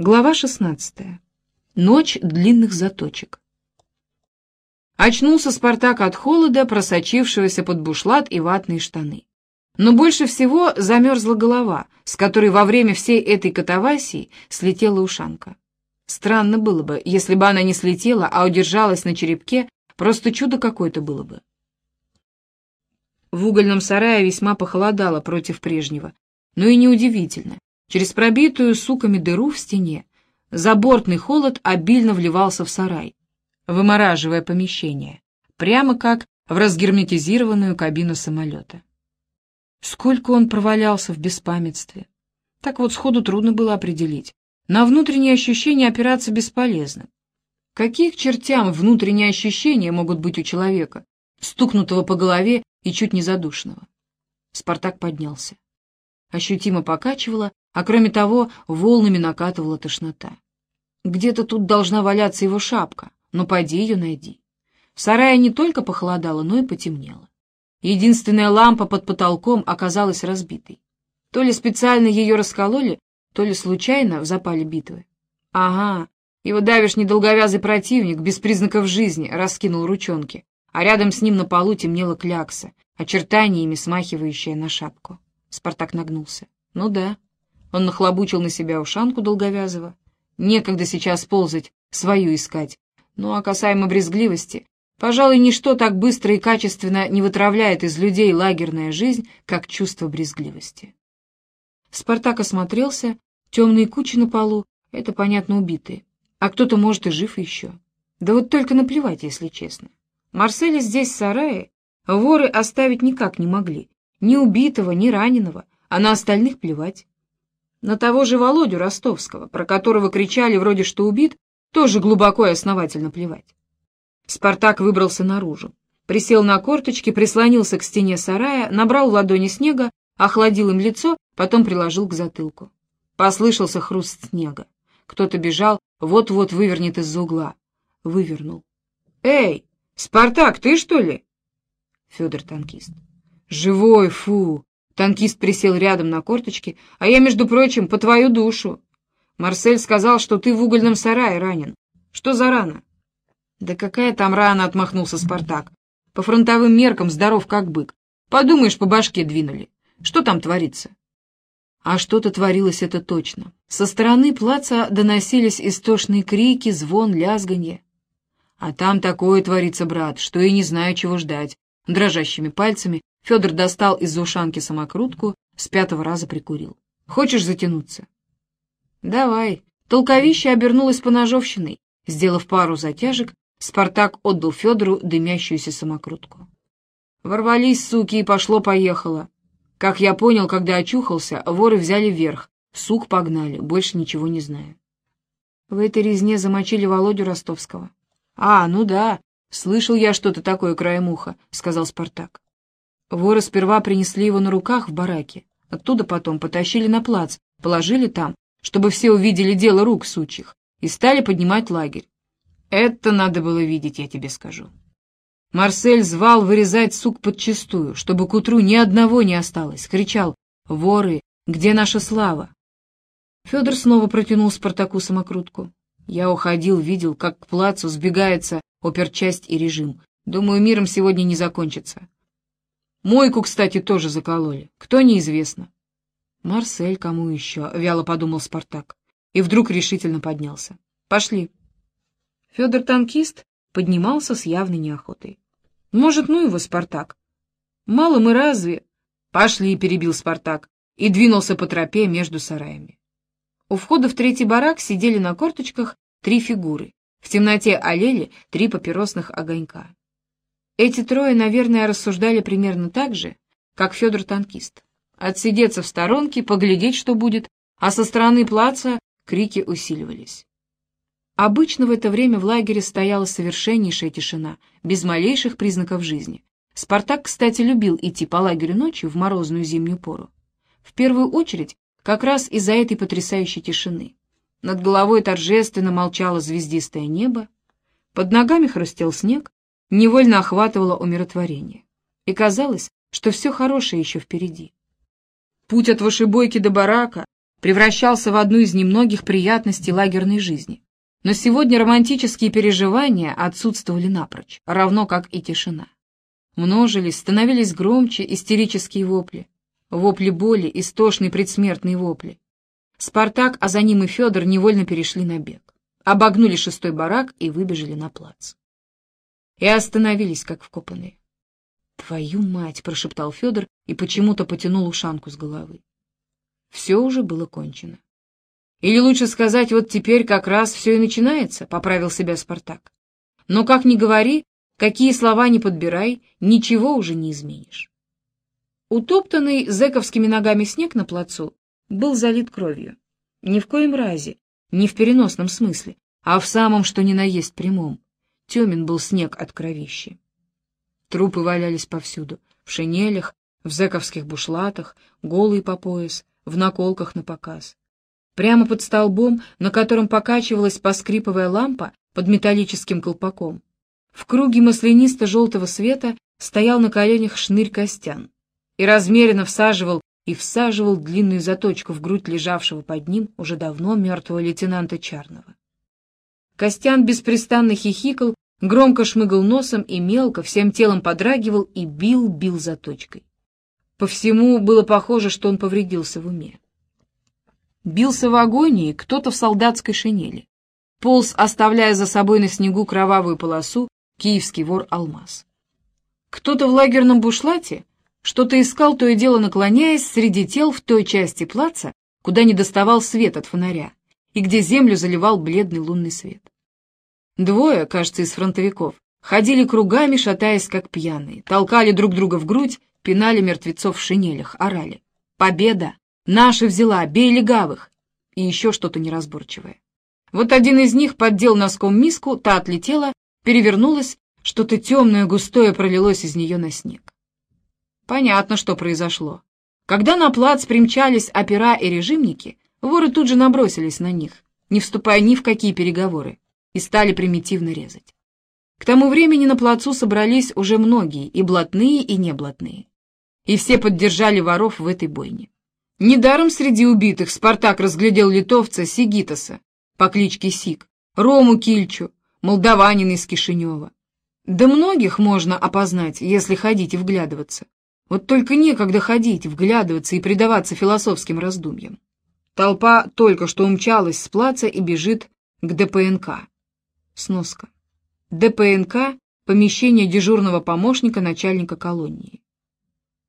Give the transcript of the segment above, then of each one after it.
Глава 16. Ночь длинных заточек. Очнулся Спартак от холода, просочившегося под бушлат и ватные штаны. Но больше всего замерзла голова, с которой во время всей этой катавасии слетела ушанка. Странно было бы, если бы она не слетела, а удержалась на черепке, просто чудо какое-то было бы. В угольном сарае весьма похолодало против прежнего, но и неудивительно. Через пробитую суками дыру в стене забортный холод обильно вливался в сарай, вымораживая помещение, прямо как в разгерметизированную кабину самолета. Сколько он провалялся в беспамятстве. Так вот сходу трудно было определить. На внутренние ощущения опираться бесполезно. Какие к чертям внутренние ощущения могут быть у человека, стукнутого по голове и чуть не задушенного? Спартак поднялся. Ощутимо покачивало, а кроме того, волнами накатывала тошнота. Где-то тут должна валяться его шапка, но пойди ее найди. В сарае не только похолодало, но и потемнело. Единственная лампа под потолком оказалась разбитой. То ли специально ее раскололи, то ли случайно в запале битвы. Ага, его давишний долговязый противник, без признаков жизни, раскинул ручонки, а рядом с ним на полу темнела клякса, очертаниями смахивающая на шапку. Спартак нагнулся. Ну да, он нахлобучил на себя ушанку долговязого. Некогда сейчас ползать, свою искать. Ну а касаемо брезгливости, пожалуй, ничто так быстро и качественно не вытравляет из людей лагерная жизнь, как чувство брезгливости. Спартак осмотрелся, темные кучи на полу, это, понятно, убитые. А кто-то, может, и жив еще. Да вот только наплевать, если честно. Марселя здесь, в сарае, воры оставить никак не могли. Ни убитого, ни раненого, а на остальных плевать. На того же Володю Ростовского, про которого кричали вроде что убит, тоже глубоко и основательно плевать. Спартак выбрался наружу, присел на корточки, прислонился к стене сарая, набрал в ладони снега, охладил им лицо, потом приложил к затылку. Послышался хруст снега. Кто-то бежал, вот-вот вывернет из-за угла. Вывернул. «Эй, Спартак, ты что ли?» Федор танкист. «Живой, фу! Танкист присел рядом на корточки. «А я, между прочим, по твою душу. Марсель сказал, что ты в угольном сарае ранен. Что за рана?» «Да какая там рана?» — отмахнулся Спартак. «По фронтовым меркам здоров как бык. Подумаешь, по башке двинули. Что там творится?» А что-то творилось это точно. Со стороны плаца доносились истошные крики, звон, лязганье. А там такое творится, брат, что и не знаю, чего ждать. Дрожащими пальцами Федор достал из-за ушанки самокрутку, с пятого раза прикурил. «Хочешь затянуться?» «Давай». Толковище обернулось поножовщиной. Сделав пару затяжек, Спартак отдал Федору дымящуюся самокрутку. Ворвались, суки, и пошло-поехало. Как я понял, когда очухался, воры взяли верх, сук погнали, больше ничего не знаю. В этой резне замочили Володю Ростовского. «А, ну да, слышал я что-то такое краем уха», — сказал Спартак. Воры сперва принесли его на руках в бараке, оттуда потом потащили на плац, положили там, чтобы все увидели дело рук сучьих, и стали поднимать лагерь. Это надо было видеть, я тебе скажу. Марсель звал вырезать сук подчистую, чтобы к утру ни одного не осталось, кричал «Воры, где наша слава?» Федор снова протянул Спартаку самокрутку. Я уходил, видел, как к плацу сбегается оперчасть и режим. Думаю, миром сегодня не закончится. Мойку, кстати, тоже закололи. Кто, неизвестно. Марсель, кому еще? — вяло подумал Спартак. И вдруг решительно поднялся. Пошли. Федор танкист поднимался с явной неохотой. Может, ну его, Спартак? Мало мы разве? Пошли, перебил Спартак и двинулся по тропе между сараями. У входа в третий барак сидели на корточках три фигуры. В темноте олели три папиросных огонька. Эти трое, наверное, рассуждали примерно так же, как Федор танкист. Отсидеться в сторонке, поглядеть, что будет, а со стороны плаца крики усиливались. Обычно в это время в лагере стояла совершеннейшая тишина, без малейших признаков жизни. Спартак, кстати, любил идти по лагерю ночью в морозную зимнюю пору. В первую очередь, как раз из-за этой потрясающей тишины. Над головой торжественно молчало звездистое небо, под ногами хрустел снег, невольно охватывало умиротворение. И казалось, что все хорошее еще впереди. Путь от вышибойки до барака, превращался в одну из немногих приятностей лагерной жизни. Но сегодня романтические переживания отсутствовали напрочь, равно как и тишина. Множились, становились громче истерические вопли. Вопли боли, истошные предсмертные вопли. Спартак, а за ним и Федор невольно перешли на бег. Обогнули шестой барак и выбежали на плац. И остановились, как вкопанные. «Твою мать!» — прошептал Федор и почему-то потянул ушанку с головы. Все уже было кончено. Или лучше сказать, вот теперь как раз все и начинается, — поправил себя Спартак. Но как ни говори, какие слова ни подбирай, ничего уже не изменишь. Утоптанный зэковскими ногами снег на плацу был залит кровью. Ни в коем разе, не в переносном смысле, а в самом, что ни на есть прямом. Темен был снег от кровищи. Трупы валялись повсюду, в шинелях, в зэковских бушлатах, голые по пояс, в наколках на показ. Прямо под столбом, на котором покачивалась поскрипывая лампа под металлическим колпаком, в круге маслянисто-желтого света стоял на коленях шнырь Костян и размеренно всаживал и всаживал длинную заточку в грудь лежавшего под ним уже давно мертвого лейтенанта Чарного. Костян беспрестанно хихикал, громко шмыгал носом и мелко, всем телом подрагивал и бил-бил заточкой. По всему было похоже, что он повредился в уме. Бился в агонии кто-то в солдатской шинели. Полз, оставляя за собой на снегу кровавую полосу, киевский вор Алмаз. Кто-то в лагерном бушлате что-то искал, то и дело наклоняясь среди тел в той части плаца, куда не доставал свет от фонаря, и где землю заливал бледный лунный свет. Двое, кажется, из фронтовиков, ходили кругами, шатаясь как пьяные, толкали друг друга в грудь, пинали мертвецов в шинелях, орали. «Победа! Наша взяла! Бей легавых!» И еще что-то неразборчивое. Вот один из них поддел носком миску, та отлетела, перевернулась, что-то темное, густое пролилось из нее на снег. Понятно, что произошло. Когда на плац примчались опера и режимники, воры тут же набросились на них, не вступая ни в какие переговоры, и стали примитивно резать. К тому времени на плацу собрались уже многие, и блатные, и неблатные. И все поддержали воров в этой бойне. Недаром среди убитых Спартак разглядел литовца Сигитаса по кличке Сик, Рому Кильчу, молдаванин из Кишинева. Да многих можно опознать, если ходить и вглядываться. Вот только некогда ходить, вглядываться и предаваться философским раздумьям. Толпа только что умчалась с плаца и бежит к ДПНК. Сноска. ДПНК — помещение дежурного помощника начальника колонии.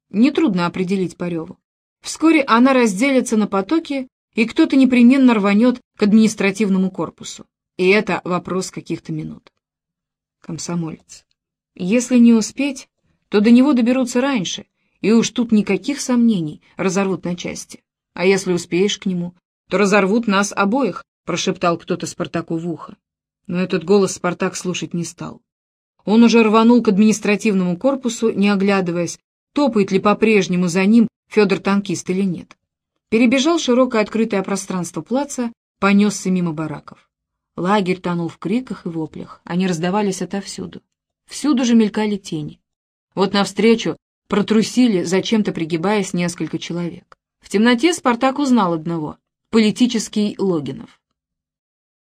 Нетрудно определить по реву. Вскоре она разделится на потоки, и кто-то непременно рванет к административному корпусу. И это вопрос каких-то минут. Комсомолец. Если не успеть, то до него доберутся раньше, и уж тут никаких сомнений разорвут на части. А если успеешь к нему, то разорвут нас обоих, прошептал кто-то Спартаку в ухо. Но этот голос Спартак слушать не стал. Он уже рванул к административному корпусу, не оглядываясь, топает ли по-прежнему за ним Федор танкист или нет. Перебежал широкое открытое пространство плаца, понесся мимо бараков. Лагерь тонул в криках и воплях, они раздавались отовсюду. Всюду же мелькали тени. Вот навстречу протрусили, зачем-то пригибаясь, несколько человек. В темноте Спартак узнал одного — политический Логинов.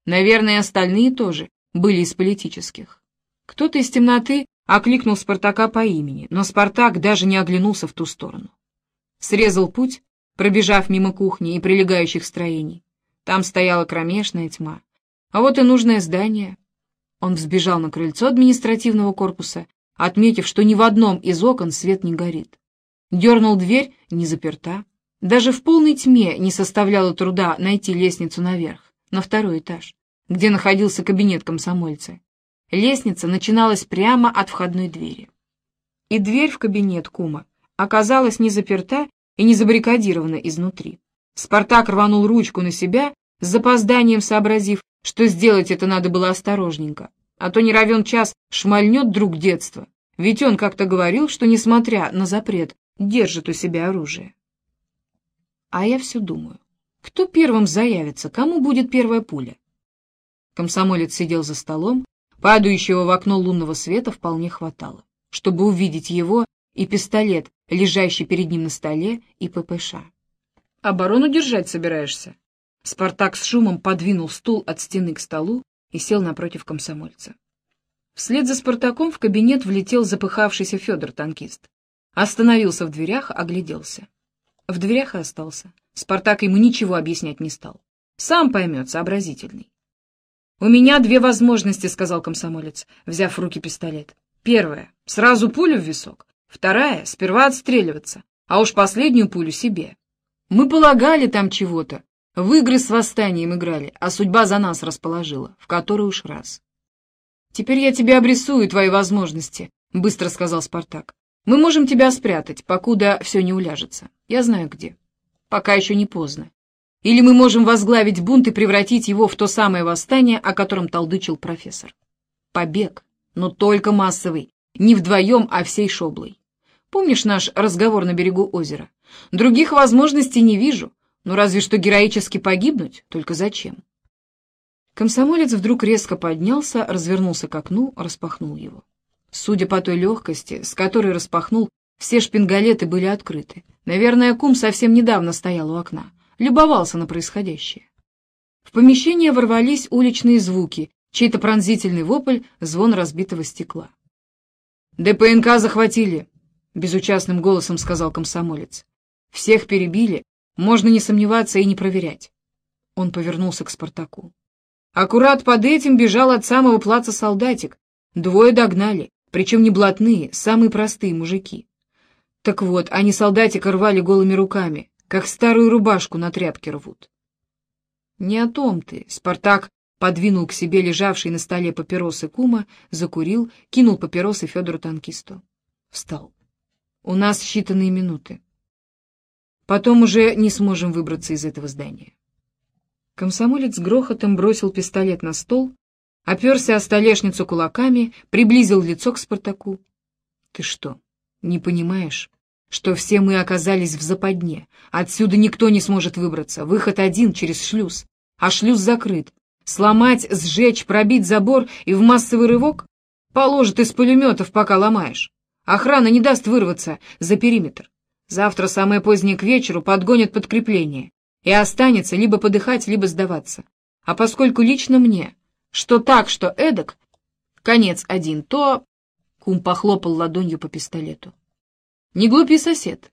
Наверное, остальные тоже были из политических. Кто-то из темноты окликнул Спартака по имени, но Спартак даже не оглянулся в ту сторону. Срезал путь, пробежав мимо кухни и прилегающих строений. Там стояла кромешная тьма. А вот и нужное здание. Он взбежал на крыльцо административного корпуса, отметив, что ни в одном из окон свет не горит. Дернул дверь, не заперта. Даже в полной тьме не составляло труда найти лестницу наверх, на второй этаж, где находился кабинет комсомольца. Лестница начиналась прямо от входной двери. И дверь в кабинет кума оказалась не заперта и не забаррикадирована изнутри. Спартак рванул ручку на себя, с запозданием сообразив, что сделать это надо было осторожненько, а то не равен час шмальнет друг детства, ведь он как-то говорил, что, несмотря на запрет, держит у себя оружие. А я все думаю, кто первым заявится, кому будет первая пуля? Комсомолец сидел за столом, Падающего в окно лунного света вполне хватало, чтобы увидеть его и пистолет, лежащий перед ним на столе, и ППШ. оборону держать собираешься?» Спартак с шумом подвинул стул от стены к столу и сел напротив комсомольца. Вслед за Спартаком в кабинет влетел запыхавшийся Федор-танкист. Остановился в дверях, огляделся. В дверях и остался. Спартак ему ничего объяснять не стал. Сам поймет, сообразительный. «У меня две возможности», — сказал комсомолец, взяв в руки пистолет. «Первая — сразу пулю в висок. Вторая — сперва отстреливаться, а уж последнюю пулю себе. Мы полагали там чего-то, в игры с восстанием играли, а судьба за нас расположила, в который уж раз. «Теперь я тебе обрисую твои возможности», — быстро сказал Спартак. «Мы можем тебя спрятать, покуда все не уляжется. Я знаю где. Пока еще не поздно. Или мы можем возглавить бунт и превратить его в то самое восстание, о котором толдычил профессор. Побег, но только массовый, не вдвоем, а всей шоблой. Помнишь наш разговор на берегу озера? Других возможностей не вижу. Ну, разве что героически погибнуть, только зачем? Комсомолец вдруг резко поднялся, развернулся к окну, распахнул его. Судя по той легкости, с которой распахнул, все шпингалеты были открыты. Наверное, кум совсем недавно стоял у окна, любовался на происходящее. В помещение ворвались уличные звуки, чей-то пронзительный вопль, звон разбитого стекла. «ДПНК захватили!» — безучастным голосом сказал комсомолец. «Всех перебили, можно не сомневаться и не проверять. Он повернулся к Спартаку. Аккурат под этим бежал от самого плаца солдатик. Двое догнали, причем не блатные, самые простые мужики. Так вот, они солдатика рвали голыми руками, как старую рубашку на тряпке рвут. Не о том ты. Спартак подвинул к себе лежавший на столе папиросы кума, закурил, кинул папиросы Федору танкисту. Встал. У нас считанные минуты. Потом уже не сможем выбраться из этого здания. Комсомолец грохотом бросил пистолет на стол, оперся о столешницу кулаками, приблизил лицо к Спартаку. «Ты что, не понимаешь, что все мы оказались в западне? Отсюда никто не сможет выбраться, выход один через шлюз, а шлюз закрыт. Сломать, сжечь, пробить забор и в массовый рывок? Положит из пулеметов, пока ломаешь. Охрана не даст вырваться за периметр. Завтра самое позднее к вечеру подгонят подкрепление, и останется либо подыхать, либо сдаваться. А поскольку лично мне, что так, что эдак, конец один, то...» Кум похлопал ладонью по пистолету. «Не глупи, сосед.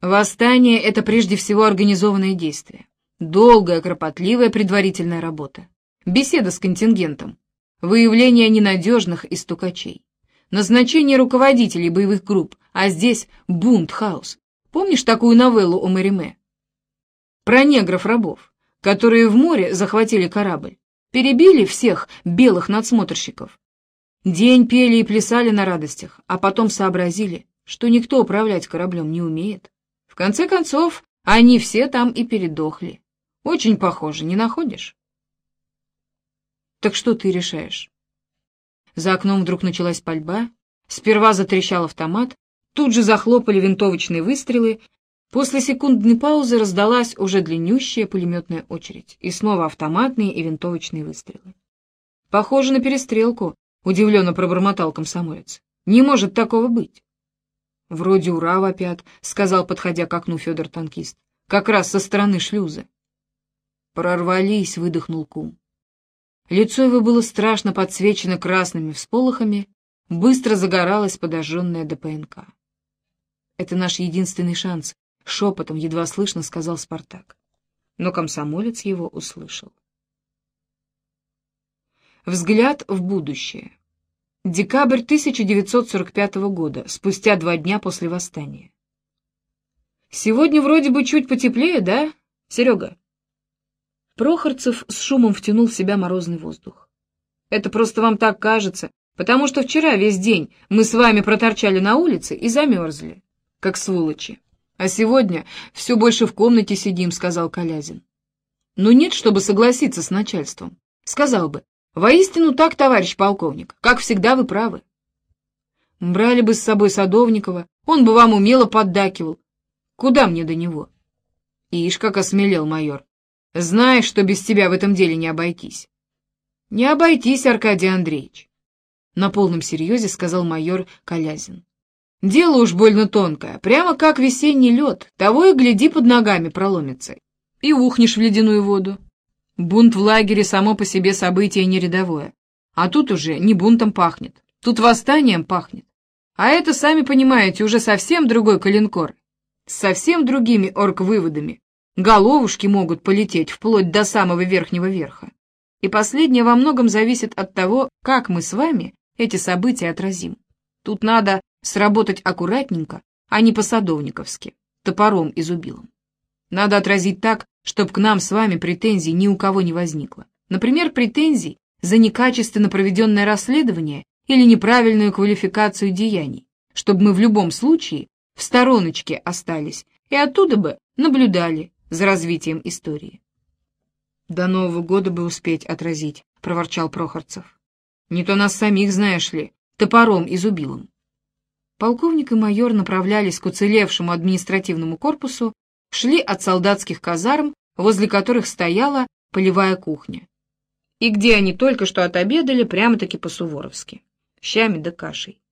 Восстание — это прежде всего организованное действие. Долгая, кропотливая предварительная работа. Беседа с контингентом. Выявление ненадежных и стукачей. Назначение руководителей боевых групп, а здесь бунт, хаос. Помнишь такую новеллу о Мариме? Про негров-рабов, которые в море захватили корабль, перебили всех белых надсмотрщиков. День пели и плясали на радостях, а потом сообразили, что никто управлять кораблем не умеет. В конце концов, они все там и передохли. Очень похоже, не находишь? Так что ты решаешь? За окном вдруг началась пальба, сперва затрещал автомат, Тут же захлопали винтовочные выстрелы. После секундной паузы раздалась уже длиннющая пулеметная очередь, и снова автоматные и винтовочные выстрелы. «Похоже на перестрелку», — удивленно пробормотал комсомолец. «Не может такого быть». «Вроде ура вопят», — сказал, подходя к окну Федор-танкист. «Как раз со стороны шлюза». «Прорвались», — выдохнул кум. Лицо его было страшно подсвечено красными всполохами, быстро загоралась подожженная ДПНК. Это наш единственный шанс, — шепотом едва слышно сказал Спартак. Но комсомолец его услышал. Взгляд в будущее. Декабрь 1945 года, спустя два дня после восстания. «Сегодня вроде бы чуть потеплее, да, Серега?» Прохорцев с шумом втянул в себя морозный воздух. «Это просто вам так кажется, потому что вчера весь день мы с вами проторчали на улице и замерзли как сволочи. А сегодня все больше в комнате сидим, — сказал Колязин. Ну нет, чтобы согласиться с начальством. Сказал бы, воистину так, товарищ полковник, как всегда вы правы. Брали бы с собой Садовникова, он бы вам умело поддакивал. Куда мне до него? Ишь, как осмелел майор. Знаешь, что без тебя в этом деле не обойтись. Не обойтись, Аркадий Андреевич. На полном серьезе сказал майор Колязин. Дело уж больно тонкое, прямо как весенний лед, того и гляди под ногами проломится. И ухнешь в ледяную воду. Бунт в лагере само по себе событие не рядовое. А тут уже не бунтом пахнет, тут восстанием пахнет. А это, сами понимаете, уже совсем другой калинкор. С совсем другими орг-выводами. Головушки могут полететь вплоть до самого верхнего верха. И последнее во многом зависит от того, как мы с вами эти события отразим. Тут надо сработать аккуратненько, а не по-садовниковски, топором и зубилом. Надо отразить так, чтобы к нам с вами претензий ни у кого не возникло. Например, претензий за некачественно проведенное расследование или неправильную квалификацию деяний, чтобы мы в любом случае в стороночке остались и оттуда бы наблюдали за развитием истории. «До Нового года бы успеть отразить», — проворчал Прохорцев. «Не то нас самих, знаешь ли, топором и зубилом». Полковник и майор направлялись к уцелевшему административному корпусу, шли от солдатских казарм, возле которых стояла полевая кухня. И где они только что отобедали, прямо-таки по-суворовски, щами да кашей.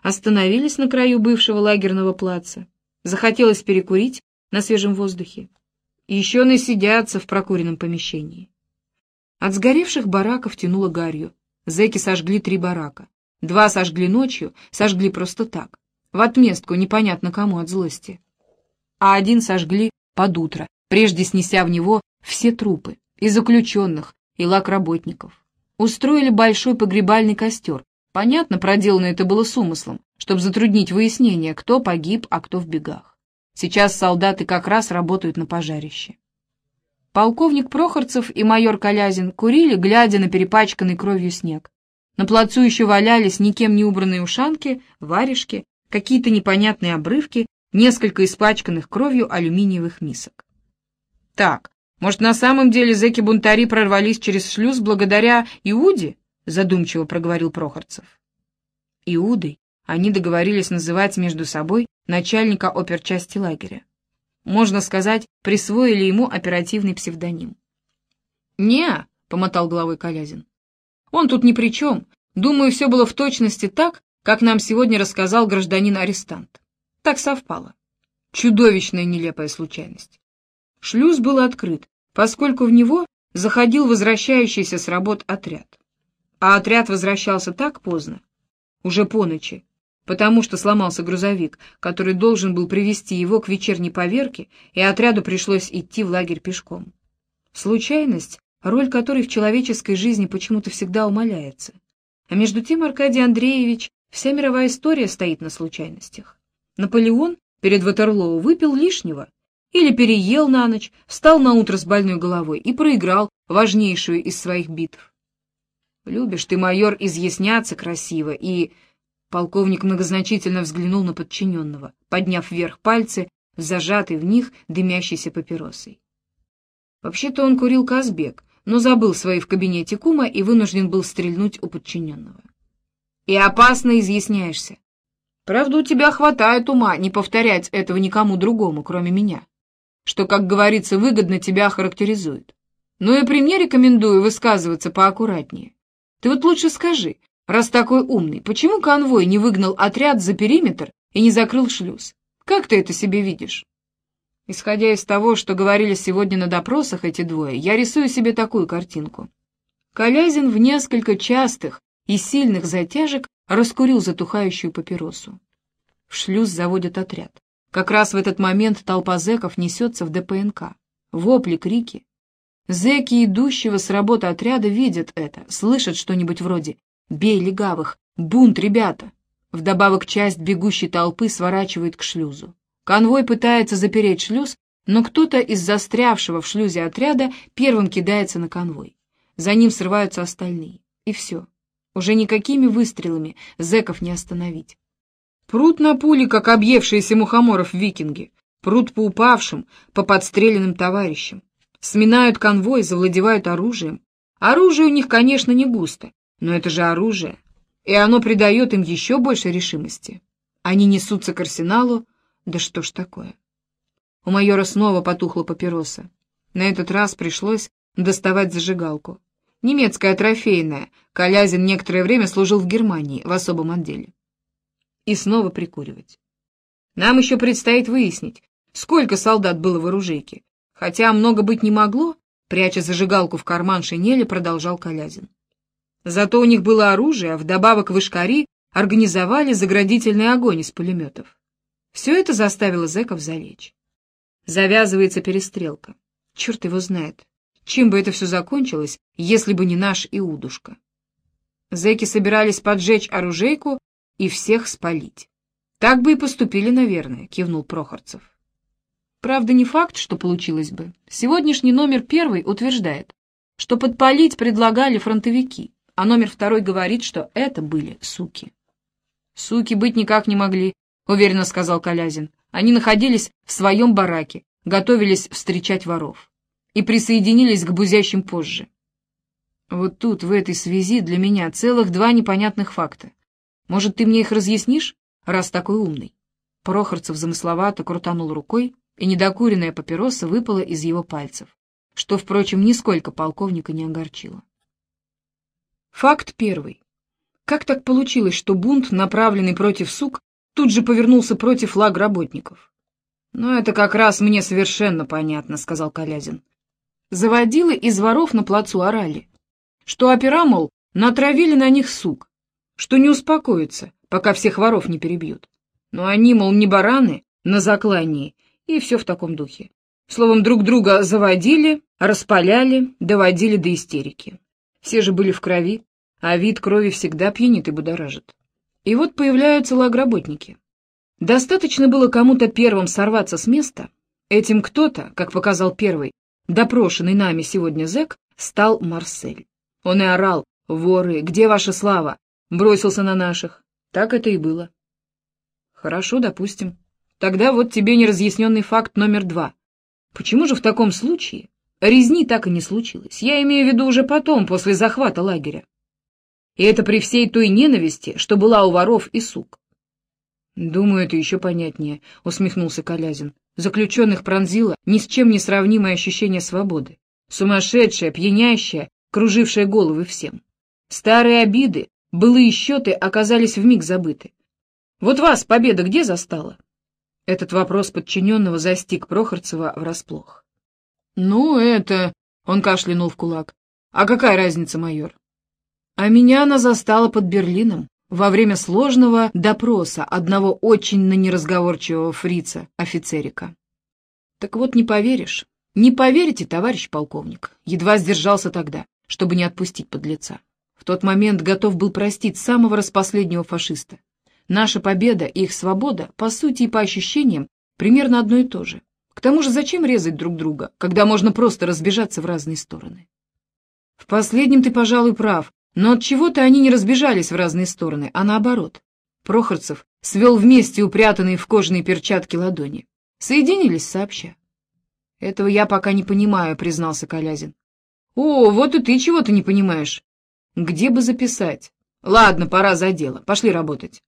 Остановились на краю бывшего лагерного плаца. Захотелось перекурить на свежем воздухе. Еще насидятся в прокуренном помещении. От сгоревших бараков тянуло гарью. Зэки сожгли три барака. Два сожгли ночью, сожгли просто так, в отместку непонятно кому от злости. А один сожгли под утро, прежде снеся в него все трупы, и заключенных, и лакработников. Устроили большой погребальный костер. Понятно, проделано это было с умыслом, чтобы затруднить выяснение, кто погиб, а кто в бегах. Сейчас солдаты как раз работают на пожарище. Полковник Прохорцев и майор Колязин курили, глядя на перепачканный кровью снег. На плацу еще валялись никем не убранные ушанки, варежки, какие-то непонятные обрывки, несколько испачканных кровью алюминиевых мисок. «Так, может, на самом деле зэки-бунтари прорвались через шлюз благодаря Иуде?» — задумчиво проговорил Прохорцев. Иудой они договорились называть между собой начальника оперчасти лагеря. Можно сказать, присвоили ему оперативный псевдоним. «Не», — помотал головой Колязин, он тут ни при чем. Думаю, все было в точности так, как нам сегодня рассказал гражданин-арестант. Так совпало. Чудовищная нелепая случайность. Шлюз был открыт, поскольку в него заходил возвращающийся с работ отряд. А отряд возвращался так поздно, уже по ночи, потому что сломался грузовик, который должен был привести его к вечерней поверке, и отряду пришлось идти в лагерь пешком. Случайность роль которой в человеческой жизни почему-то всегда умаляется. А между тем, Аркадий Андреевич, вся мировая история стоит на случайностях. Наполеон перед Ватерлоу выпил лишнего, или переел на ночь, встал на утро с больной головой и проиграл важнейшую из своих битв. Любишь ты, майор, изъясняться красиво, и... Полковник многозначительно взглянул на подчиненного, подняв вверх пальцы, зажатый в них дымящейся папиросой. Вообще-то он курил Казбек, но забыл свои в кабинете кума и вынужден был стрельнуть у подчиненного. И опасно изъясняешься. Правда, у тебя хватает ума не повторять этого никому другому, кроме меня, что, как говорится, выгодно тебя характеризует. Но и при мне рекомендую высказываться поаккуратнее. Ты вот лучше скажи, раз такой умный, почему конвой не выгнал отряд за периметр и не закрыл шлюз? Как ты это себе видишь? Исходя из того, что говорили сегодня на допросах эти двое, я рисую себе такую картинку. Колязин в несколько частых и сильных затяжек раскурил затухающую папиросу. В шлюз заводят отряд. Как раз в этот момент толпа зэков несется в ДПНК. Вопли, крики. Зэки идущего с работы отряда видят это, слышат что-нибудь вроде «Бей легавых! Бунт, ребята!» Вдобавок часть бегущей толпы сворачивает к шлюзу. Конвой пытается запереть шлюз, но кто-то из застрявшего в шлюзе отряда первым кидается на конвой. За ним срываются остальные. И все. Уже никакими выстрелами зэков не остановить. Прут на пули, как объевшиеся мухоморов викинги. Прут по упавшим, по подстреленным товарищам. Сминают конвой, завладевают оружием. Оружие у них, конечно, не густо, но это же оружие. И оно придает им еще больше решимости. Они несутся к арсеналу, да что ж такое? У майора снова потухла папироса. На этот раз пришлось доставать зажигалку. Немецкая трофейная. Колязин некоторое время служил в Германии в особом отделе. и снова прикуривать. Нам еще предстоит выяснить, сколько солдат было в оружейке, хотя много быть не могло, пряча зажигалку в карман шинели, продолжал Колязин. Зато у них было оружие, а вдобавок вышкари организовали заградительный огонь из пулеметов. Все это заставило зэков залечь. Завязывается перестрелка. Черт его знает, чем бы это все закончилось, если бы не наш Иудушка. Зэки собирались поджечь оружейку и всех спалить. Так бы и поступили, наверное, кивнул Прохорцев. Правда, не факт, что получилось бы. Сегодняшний номер первый утверждает, что подпалить предлагали фронтовики, а номер второй говорит, что это были суки. Суки быть никак не могли, уверенно сказал Колязин. Они находились в своем бараке, готовились встречать воров и присоединились к бузящим позже. Вот тут, в этой связи, для меня целых два непонятных факта. Может, ты мне их разъяснишь, раз такой умный?» Прохорцев замысловато крутанул рукой, и недокуренная папироса выпала из его пальцев, что, впрочем, нисколько полковника не огорчило. Факт первый. Как так получилось, что бунт, направленный против сук, тут же повернулся против лагработников? «Ну, это как раз мне совершенно понятно», — сказал Колязин. Заводилы из воров на плацу орали, что опера, мол, натравили на них сук, что не успокоятся, пока всех воров не перебьют. Но они, мол, не бараны на заклании, и все в таком духе. Словом, друг друга заводили, распаляли, доводили до истерики. Все же были в крови, а вид крови всегда пьянит и будоражит. И вот появляются лагработники. Достаточно было кому-то первым сорваться с места, этим кто-то, как показал первый, допрошенный нами сегодня зэк, стал Марсель. Он и орал «Воры, где ваша слава?» Бросился на наших. Так это и было. Хорошо, допустим. Тогда вот тебе неразъясненный факт номер два. Почему же в таком случае резни так и не случилось? Я имею в виду уже потом, после захвата лагеря. И это при всей той ненависти, что была у воров и сук. «Думаю, это еще понятнее», — усмехнулся Колязин. Заключенных пронзило ни с чем не сравнимое ощущение свободы. Сумасшедшее, пьянящее, кружившая головы всем. Старые обиды, былые счеты оказались вмиг забыты. Вот вас победа где застала? Этот вопрос подчиненного застиг Прохорцева врасплох. «Ну, это...» — он кашлянул в кулак. «А какая разница, майор?» «А меня она застала под Берлином во время сложного допроса одного очень на неразговорчивого фрица, офицерика. Так вот, не поверишь, не поверите, товарищ полковник, едва сдержался тогда чтобы не отпустить подлеца. В тот момент готов был простить самого распоследнего фашиста. Наша победа и их свобода, по сути и по ощущениям, примерно одно и то же. К тому же зачем резать друг друга, когда можно просто разбежаться в разные стороны? В последнем ты, пожалуй, прав, но от чего-то они не разбежались в разные стороны, а наоборот. Прохорцев свел вместе упрятанные в кожаные перчатки ладони. Соединились сообща. «Этого я пока не понимаю», — признался Колязин. «О, вот и ты чего-то не понимаешь. Где бы записать? Ладно, пора за дело. Пошли работать».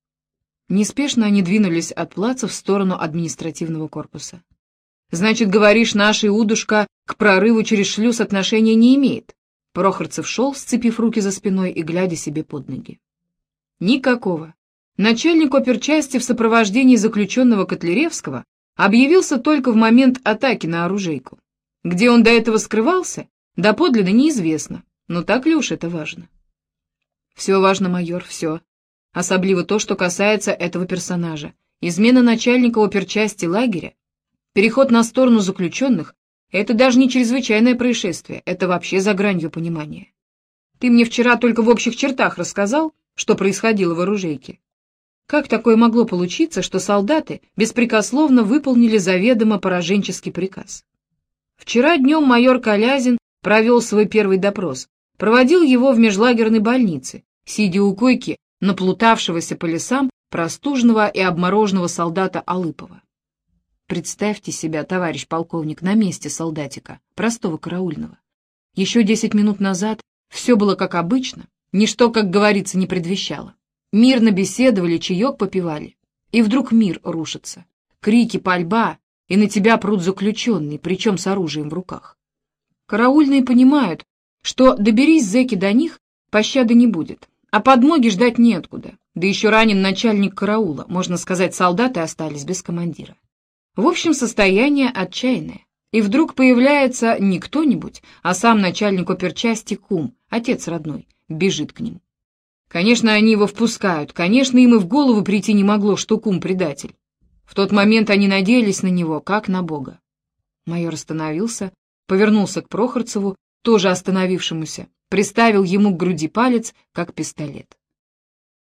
Неспешно они двинулись от плаца в сторону административного корпуса. «Значит, говоришь, наша Иудушка к прорыву через шлюз отношения не имеет?» Прохорцев шел, сцепив руки за спиной и глядя себе под ноги. «Никакого. Начальник оперчасти в сопровождении заключенного Котляревского объявился только в момент атаки на оружейку. Где он до этого скрывался, да подлинно неизвестно, но так ли уж это важно? Все важно, майор, все. Особливо то, что касается этого персонажа. Измена начальника оперчасти лагеря, переход на сторону заключенных — это даже не чрезвычайное происшествие, это вообще за гранью понимания. Ты мне вчера только в общих чертах рассказал, что происходило в оружейке. Как такое могло получиться, что солдаты беспрекословно выполнили заведомо пораженческий приказ? Вчера днем майор Колязин провел свой первый допрос, проводил его в межлагерной больнице, сидя у койки наплутавшегося по лесам простужного и обмороженного солдата Алыпова. Представьте себя, товарищ полковник, на месте солдатика, простого караульного. Еще десять минут назад все было как обычно, ничто, как говорится, не предвещало. Мирно беседовали, чаек попивали, и вдруг мир рушится. Крики, пальба, и на тебя прут заключенные, причем с оружием в руках. Караульные понимают, что доберись зэки до них, пощады не будет, а подмоги ждать неоткуда. Да еще ранен начальник караула, можно сказать, солдаты остались без командира. В общем, состояние отчаянное. И вдруг появляется не кто-нибудь, а сам начальник оперчасти Кум, отец родной, бежит к ним. Конечно, они его впускают, конечно, им и в голову прийти не могло, что Кум предатель. В тот момент они надеялись на него, как на Бога. Майор остановился, повернулся к Прохорцеву, тоже остановившемуся, приставил ему к груди палец, как пистолет.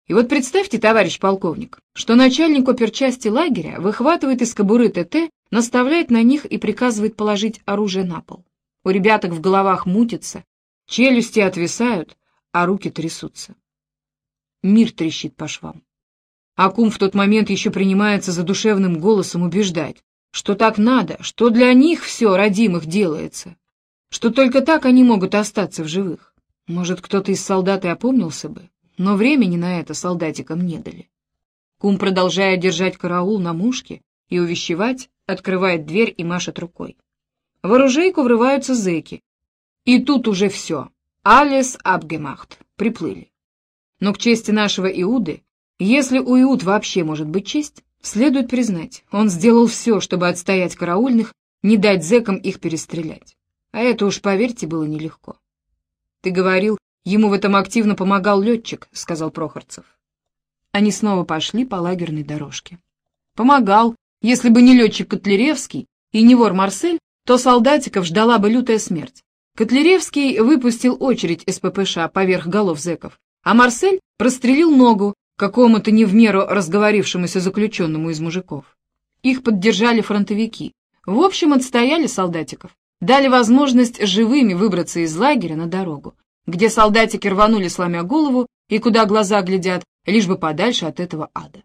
И вот представьте, товарищ полковник, что начальник оперчасти лагеря выхватывает из кобуры ТТ, наставляет на них и приказывает положить оружие на пол. У ребяток в головах мутится, челюсти отвисают, а руки трясутся. Мир трещит по швам. Акум в тот момент еще принимается за душевным голосом убеждать, что так надо, что для них все родимых делается, что только так они могут остаться в живых. Может, кто-то из солдат и опомнился бы, но времени на это солдатикам не дали. Кум, продолжая держать караул на мушке и увещевать, открывает дверь и машет рукой. В оружейку врываются зэки. И тут уже все. Алис Абгемахт. Приплыли. Но к чести нашего Иуды, если у Иуд вообще может быть честь, следует признать, он сделал все, чтобы отстоять караульных, не дать зэкам их перестрелять. А это уж, поверьте, было нелегко. Ты говорил, ему в этом активно помогал летчик, — сказал Прохорцев. Они снова пошли по лагерной дорожке. Помогал. Если бы не летчик Котляревский и не вор Марсель, то солдатиков ждала бы лютая смерть. Котляревский выпустил очередь из ППШ поверх голов зэков, а Марсель прострелил ногу какому-то не в меру разговорившемуся заключенному из мужиков. Их поддержали фронтовики. В общем, отстояли солдатиков дали возможность живыми выбраться из лагеря на дорогу, где солдатики рванули, сломя голову, и куда глаза глядят, лишь бы подальше от этого ада.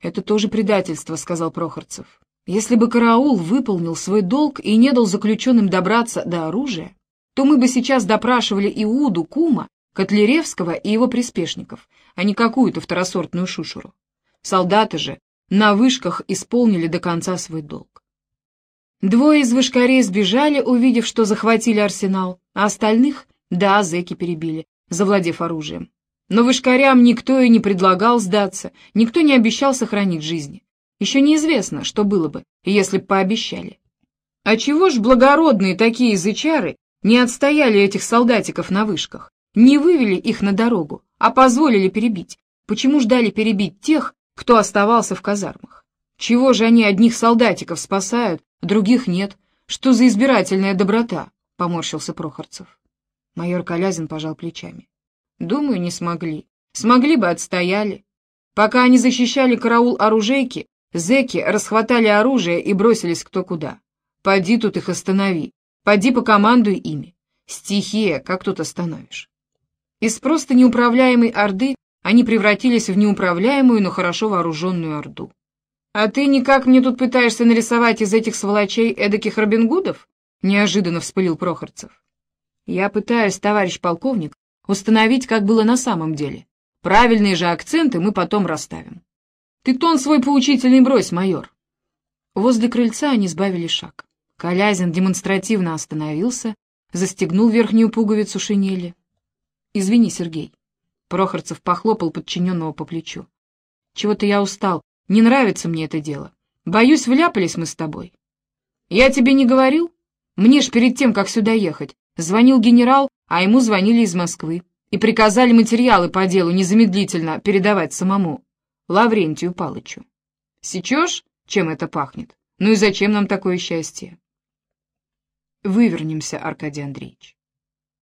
«Это тоже предательство», — сказал Прохорцев. «Если бы караул выполнил свой долг и не дал заключенным добраться до оружия, то мы бы сейчас допрашивали Иуду, Кума, Котляревского и его приспешников, а не какую-то второсортную шушуру. Солдаты же на вышках исполнили до конца свой долг. Двое из вышкарей сбежали, увидев, что захватили арсенал, а остальных, да, зэки перебили, завладев оружием. Но вышкарям никто и не предлагал сдаться, никто не обещал сохранить жизни. Еще неизвестно, что было бы, если б пообещали. А чего ж благородные такие язычары не отстояли этих солдатиков на вышках, не вывели их на дорогу, а позволили перебить? Почему ждали перебить тех, кто оставался в казармах? Чего же они одних солдатиков спасают, других нет? Что за избирательная доброта? — поморщился Прохорцев. Майор Колязин пожал плечами. Думаю, не смогли. Смогли бы, отстояли. Пока они защищали караул оружейки, зэки расхватали оружие и бросились кто куда. Поди тут их останови. Поди покомандуй ими. Стихия, как тут остановишь? Из просто неуправляемой орды они превратились в неуправляемую, но хорошо вооруженную орду. «А ты никак мне тут пытаешься нарисовать из этих сволочей эдаких Робин Гудов?» — неожиданно вспылил Прохорцев. «Я пытаюсь, товарищ полковник, установить, как было на самом деле. Правильные же акценты мы потом расставим. Ты тон свой поучительный брось, майор». Возле крыльца они сбавили шаг. Колязин демонстративно остановился, застегнул верхнюю пуговицу шинели. «Извини, Сергей». Прохорцев похлопал подчиненного по плечу. «Чего-то я устал. Не нравится мне это дело. Боюсь, вляпались мы с тобой. Я тебе не говорил? Мне ж перед тем, как сюда ехать, звонил генерал, а ему звонили из Москвы и приказали материалы по делу незамедлительно передавать самому Лаврентию Палычу. Сечешь, чем это пахнет? Ну и зачем нам такое счастье? Вывернемся, Аркадий Андреевич.